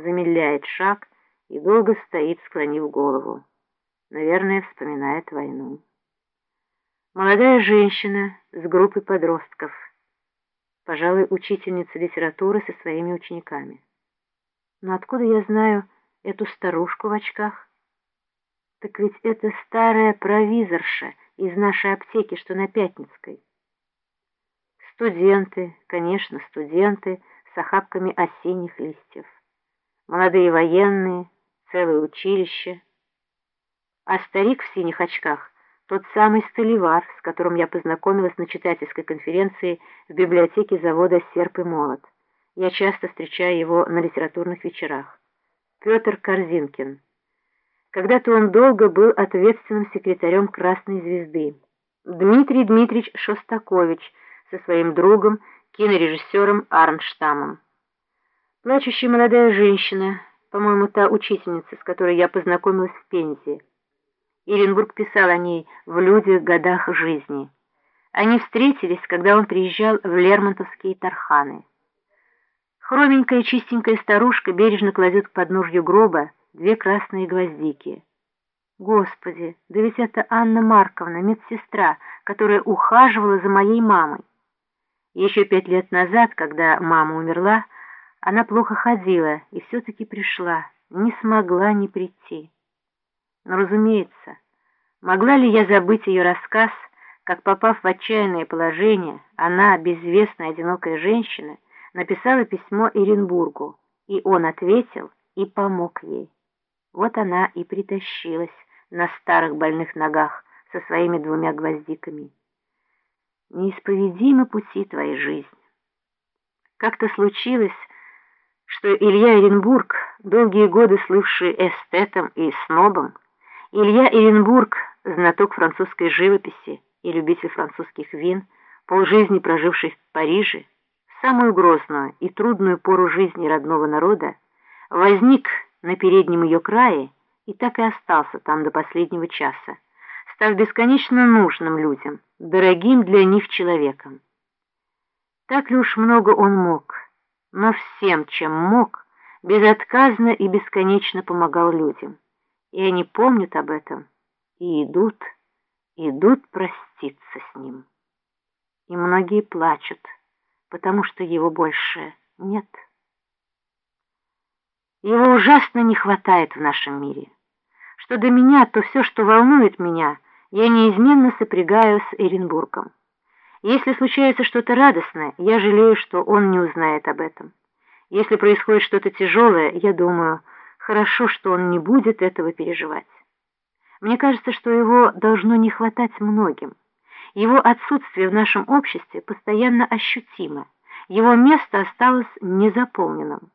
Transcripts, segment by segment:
замедляет шаг и долго стоит, склонив голову. Наверное, вспоминает войну. Молодая женщина с группой подростков, пожалуй, учительница литературы со своими учениками. Но откуда я знаю эту старушку в очках? Так ведь это старая провизорша из нашей аптеки, что на Пятницкой. Студенты, конечно, студенты с охапками осенних листьев. Молодые военные, целое училище. А старик в синих очках — тот самый столевар, с которым я познакомилась на читательской конференции в библиотеке завода «Серп и молот». Я часто встречаю его на литературных вечерах. Петр Корзинкин. Когда-то он долго был ответственным секретарем «Красной звезды». Дмитрий Дмитриевич Шостакович со своим другом, кинорежиссером Арнштамом. Плачущая молодая женщина, по-моему, та учительница, с которой я познакомилась в Пензе. Иренбург писал о ней в «Людях годах жизни». Они встретились, когда он приезжал в Лермонтовские Тарханы. Хроменькая чистенькая старушка бережно кладет к подножью гроба две красные гвоздики. Господи, да ведь это Анна Марковна, медсестра, которая ухаживала за моей мамой. Еще пять лет назад, когда мама умерла, она плохо ходила и все-таки пришла, не смогла не прийти. Но, разумеется, могла ли я забыть ее рассказ, как, попав в отчаянное положение, она, безвестная одинокая женщина, написала письмо Иренбургу, и он ответил и помог ей. Вот она и притащилась на старых больных ногах со своими двумя гвоздиками. Неисповедимы пути твоей жизни. Как-то случилось, что Илья Эренбург, долгие годы слывший эстетом и снобом, Илья Эренбург, знаток французской живописи и любитель французских вин, полжизни проживший в Париже, в самую грозную и трудную пору жизни родного народа, возник на переднем ее крае и так и остался там до последнего часа, став бесконечно нужным людям, дорогим для них человеком. Так ли уж много он мог, но всем, чем мог, безотказно и бесконечно помогал людям. И они помнят об этом и идут, идут проститься с ним. И многие плачут, потому что его больше нет. Его ужасно не хватает в нашем мире. Что до меня, то все, что волнует меня, я неизменно сопрягаю с Эренбургом. Если случается что-то радостное, я жалею, что он не узнает об этом. Если происходит что-то тяжелое, я думаю, хорошо, что он не будет этого переживать. Мне кажется, что его должно не хватать многим. Его отсутствие в нашем обществе постоянно ощутимо. Его место осталось незаполненным.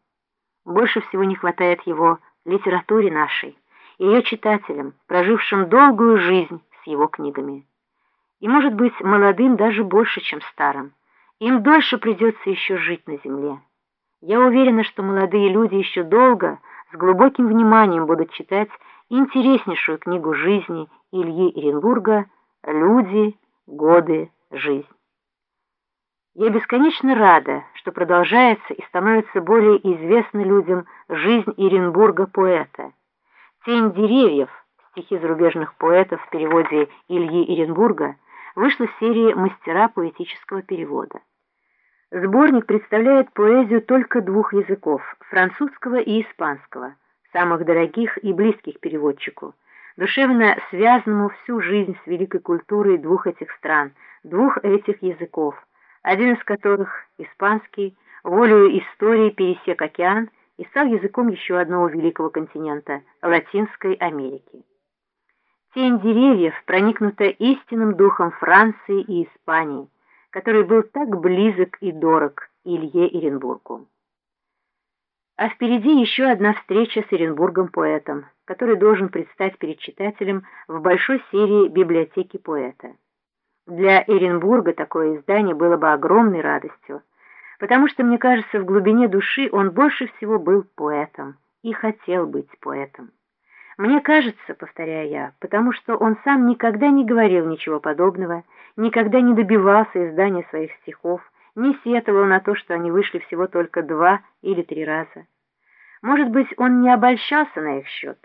Больше всего не хватает его литературе нашей, ее читателям, прожившим долгую жизнь с его книгами. И, может быть, молодым даже больше, чем старым. Им дольше придется еще жить на земле. Я уверена, что молодые люди еще долго, с глубоким вниманием будут читать интереснейшую книгу жизни Ильи Иренбурга «Люди, годы, жизнь». Я бесконечно рада, что продолжается и становится более известна людям жизнь Иренбурга-поэта. «Тень деревьев» стихи зарубежных поэтов в переводе Ильи Иренбурга вышла в серии «Мастера поэтического перевода». Сборник представляет поэзию только двух языков – французского и испанского, самых дорогих и близких переводчику, душевно связанному всю жизнь с великой культурой двух этих стран, двух этих языков – один из которых, испанский, волею истории пересек океан и стал языком еще одного великого континента – Латинской Америки. Тень деревьев проникнута истинным духом Франции и Испании, который был так близок и дорог Илье Иренбургу. А впереди еще одна встреча с Иренбургом-поэтом, который должен предстать перед читателем в большой серии библиотеки поэта. Для Эренбурга такое издание было бы огромной радостью, потому что, мне кажется, в глубине души он больше всего был поэтом и хотел быть поэтом. Мне кажется, повторяю я, потому что он сам никогда не говорил ничего подобного, никогда не добивался издания своих стихов, не сетовал на то, что они вышли всего только два или три раза. Может быть, он не обольщался на их счет.